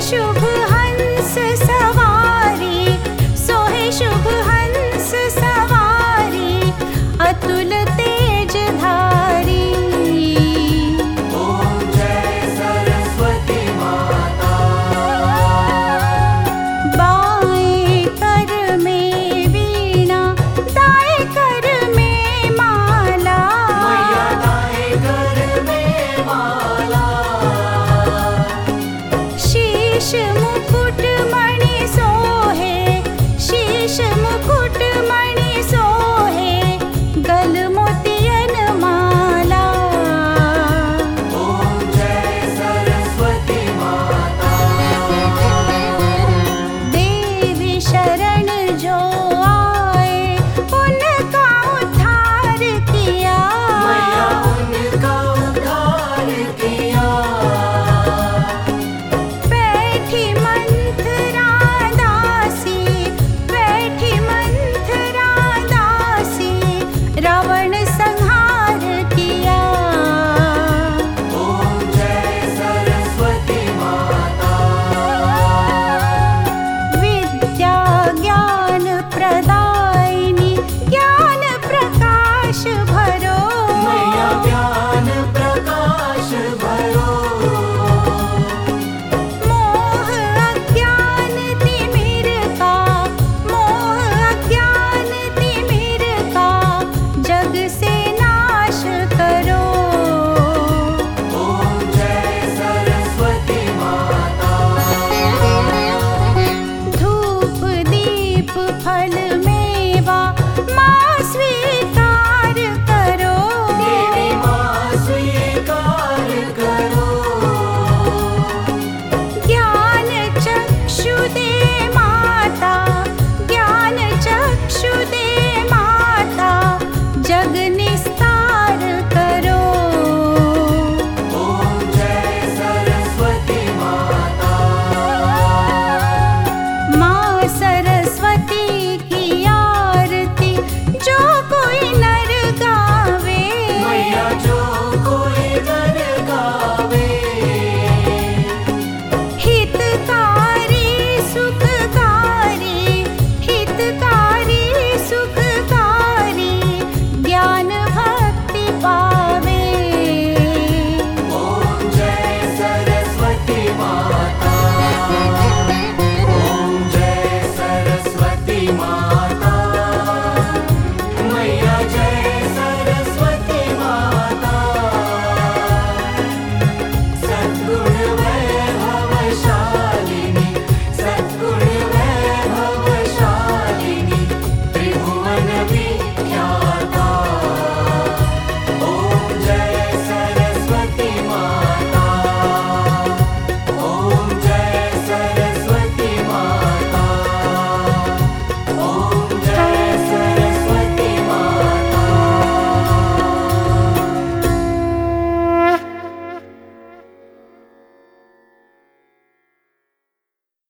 शुभ